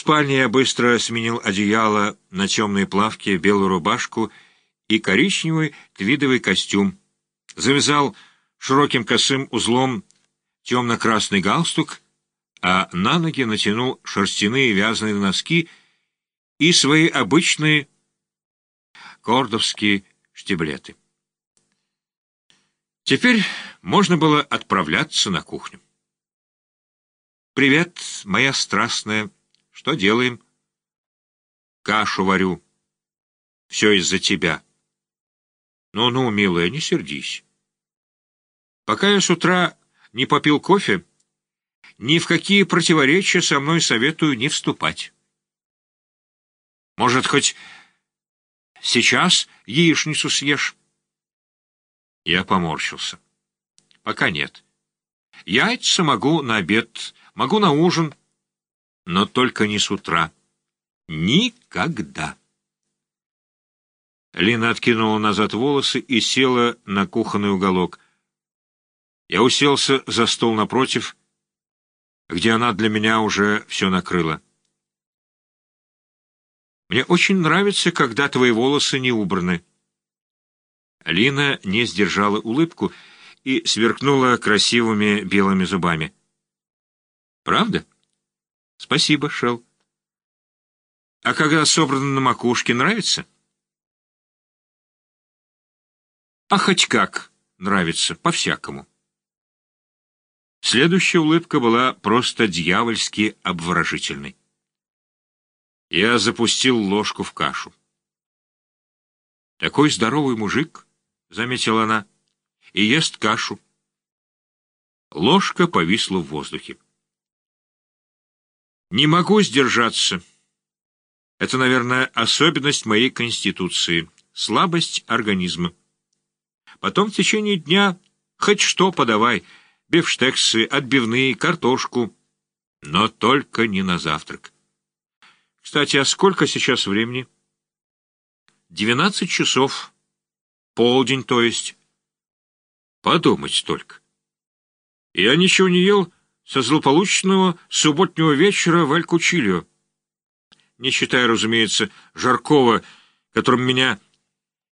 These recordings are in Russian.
спальне я быстро сменил одеяло на темные плавки, белую рубашку и коричневый твидовый костюм. Завязал широким косым узлом темно-красный галстук, а на ноги натянул шерстяные вязаные носки и свои обычные кордовские штиблеты. Теперь можно было отправляться на кухню. «Привет, моя страстная. Что делаем?» «Кашу варю. Все из-за тебя». «Ну-ну, милая, не сердись. Пока я с утра не попил кофе, ни в какие противоречия со мной советую не вступать. Может, хоть сейчас яичницу съешь?» Я поморщился. «Пока нет. Яйца могу на обед, могу на ужин, но только не с утра. Никогда!» Лина откинула назад волосы и села на кухонный уголок. Я уселся за стол напротив, где она для меня уже все накрыла. «Мне очень нравится, когда твои волосы не убраны». Лина не сдержала улыбку и сверкнула красивыми белыми зубами. «Правда?» «Спасибо, Шел. «А когда собрано на макушке, нравится?» А хоть как нравится, по-всякому. Следующая улыбка была просто дьявольски обворожительной. Я запустил ложку в кашу. Такой здоровый мужик, — заметила она, — и ест кашу. Ложка повисла в воздухе. Не могу сдержаться. Это, наверное, особенность моей конституции, слабость организма. Потом в течение дня хоть что подавай, бифштексы, отбивные, картошку, но только не на завтрак. Кстати, а сколько сейчас времени? Двенадцать часов. Полдень, то есть. Подумать только. Я ничего не ел со злополучного субботнего вечера в Алькучильо. Не считая, разумеется, Жаркова, которым меня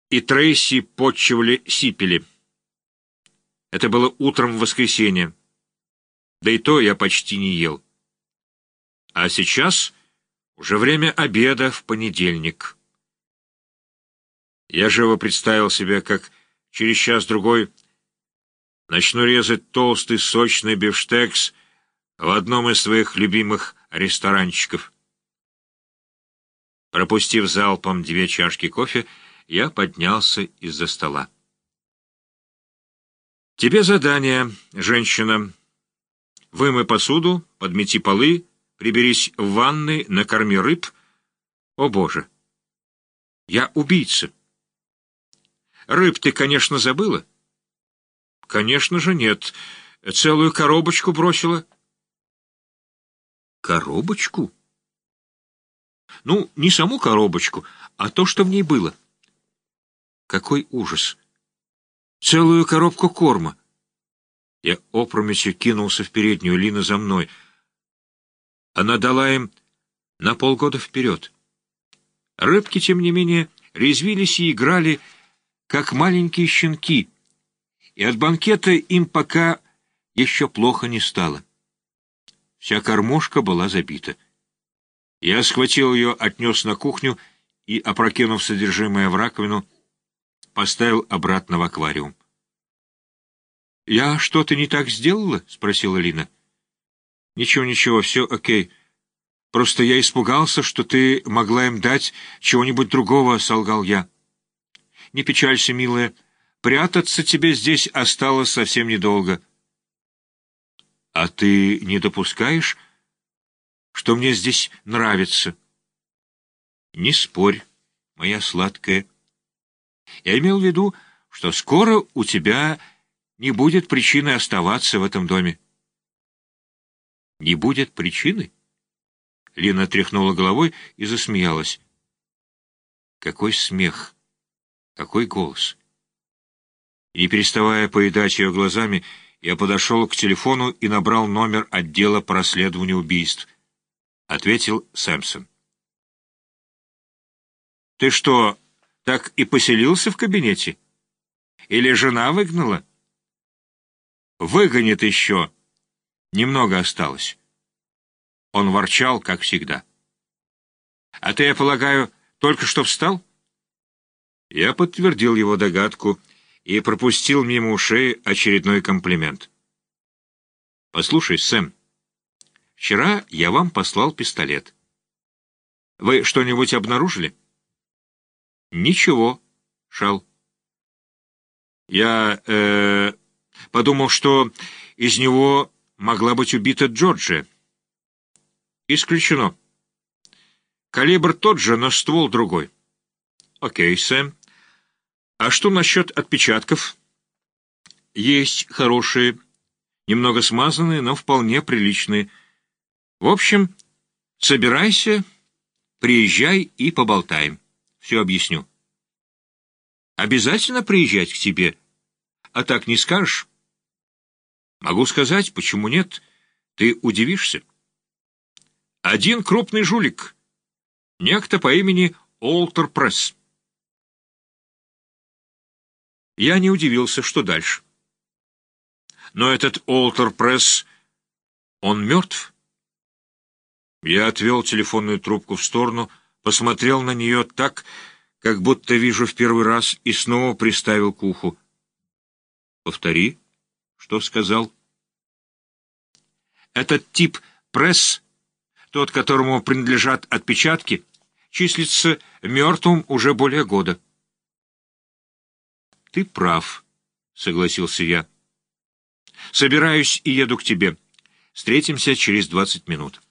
и Трейси подчивали сипели. Это было утром в воскресенье. Да и то я почти не ел. А сейчас уже время обеда в понедельник. Я живо представил себе, как через час-другой начну резать толстый сочный бифштекс в одном из своих любимых ресторанчиков. Пропустив залпом две чашки кофе, я поднялся из-за стола. «Тебе задание, женщина. Вымой посуду, подмети полы, приберись в ванной, накорми рыб. О, Боже! Я убийца. Рыб ты, конечно, забыла?» «Конечно же нет. Целую коробочку бросила». «Коробочку?» «Ну, не саму коробочку, а то, что в ней было». Какой ужас! Целую коробку корма. Я опрометью кинулся в переднюю, Лина за мной. Она дала им на полгода вперед. Рыбки, тем не менее, резвились и играли, как маленькие щенки, и от банкета им пока еще плохо не стало. Вся кормушка была забита. Я схватил ее, отнес на кухню и, опрокинув содержимое в раковину, поставил обратно в аквариум. «Я что-то не так сделала?» — спросила Лина. «Ничего, ничего, все окей. Просто я испугался, что ты могла им дать чего-нибудь другого», — солгал я. «Не печалься, милая. Прятаться тебе здесь осталось совсем недолго». «А ты не допускаешь, что мне здесь нравится?» «Не спорь, моя сладкая». Я имел в виду, что скоро у тебя не будет причины оставаться в этом доме. Не будет причины? Лина тряхнула головой и засмеялась. Какой смех! Какой голос! И, переставая поедать ее глазами, я подошел к телефону и набрал номер отдела по расследованию убийств. — ответил Сэмпсон. «Ты что, так и поселился в кабинете? Или жена выгнала?» «Выгонит еще. Немного осталось». Он ворчал, как всегда. «А ты, я полагаю, только что встал?» Я подтвердил его догадку и пропустил мимо ушей очередной комплимент. «Послушай, Сэм, вчера я вам послал пистолет. Вы что-нибудь обнаружили?» «Ничего, Шал. Я э, подумал, что из него могла быть убита Джорджия. Исключено. Калибр тот же, но ствол другой. Окей, Сэм. А что насчет отпечатков? Есть хорошие, немного смазанные, но вполне приличные. В общем, собирайся, приезжай и поболтаем. Все объясню. Обязательно приезжать к тебе? А так не скажешь? Могу сказать, почему нет. Ты удивишься. Один крупный жулик. Некто по имени Олтер Пресс. Я не удивился, что дальше. Но этот Олтер Пресс, он мертв? Я отвел телефонную трубку в сторону, посмотрел на нее так, как будто вижу в первый раз, и снова приставил к уху. «Повтори, что сказал?» «Этот тип Пресс, тот, которому принадлежат отпечатки, числится мертвым уже более года». «Ты прав», — согласился я. «Собираюсь и еду к тебе. Встретимся через двадцать минут».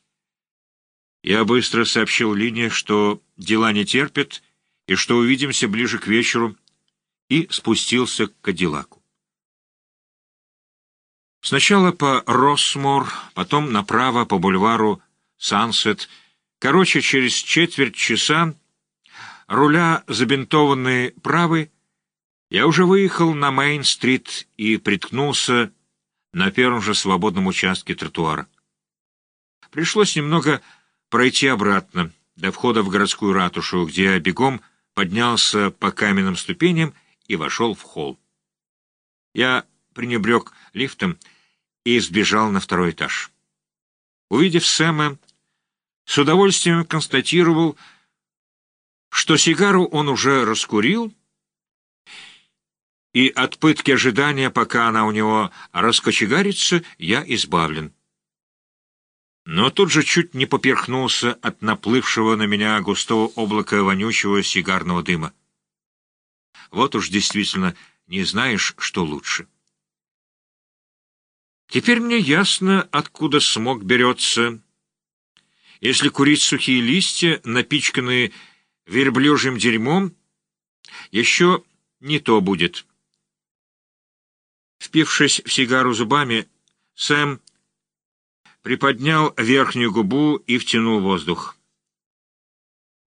Я быстро сообщил Лине, что дела не терпят, и что увидимся ближе к вечеру, и спустился к Кадиллаку. Сначала по Россмор, потом направо по бульвару Сансет. Короче, через четверть часа, руля забинтованный правый, я уже выехал на Мейн-стрит и приткнулся на первом же свободном участке тротуара. Пришлось немного пройти обратно, до входа в городскую ратушу, где я бегом поднялся по каменным ступеням и вошел в холл. Я пренебрег лифтом и сбежал на второй этаж. Увидев Сэма, с удовольствием констатировал, что сигару он уже раскурил, и от пытки ожидания, пока она у него раскочегарится, я избавлен. Но тут же чуть не поперхнулся от наплывшего на меня густого облака вонючего сигарного дыма. Вот уж действительно не знаешь, что лучше. Теперь мне ясно, откуда смог берется. Если курить сухие листья, напичканные верблюжьим дерьмом, еще не то будет. Впившись в сигару зубами, Сэм приподнял верхнюю губу и втянул воздух.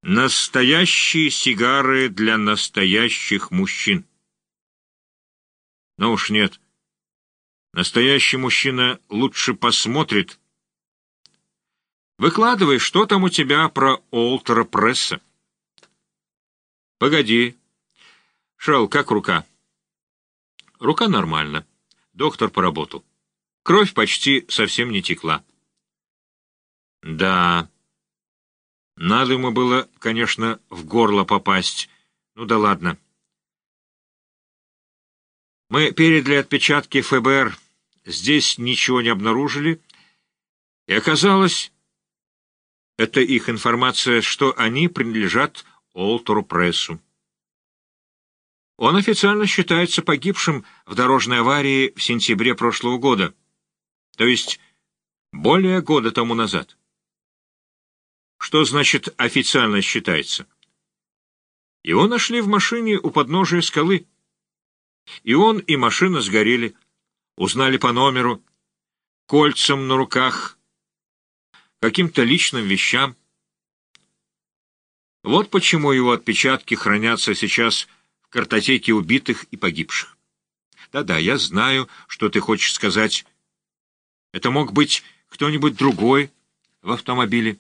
Настоящие сигары для настоящих мужчин. Но уж нет. Настоящий мужчина лучше посмотрит. Выкладывай, что там у тебя про Олтера Пресса. Погоди. Шел, как рука? Рука нормально. Доктор поработал. Кровь почти совсем не текла. Да. Надо ему было, конечно, в горло попасть. Ну да ладно. Мы передали отпечатки ФБР. Здесь ничего не обнаружили. И оказалось, это их информация, что они принадлежат Олтору Прессу. Он официально считается погибшим в дорожной аварии в сентябре прошлого года, то есть более года тому назад. Что значит официально считается? Его нашли в машине у подножия скалы. И он, и машина сгорели. Узнали по номеру, кольцам на руках, каким-то личным вещам. Вот почему его отпечатки хранятся сейчас картотеки убитых и погибших. Да-да, я знаю, что ты хочешь сказать. Это мог быть кто-нибудь другой в автомобиле.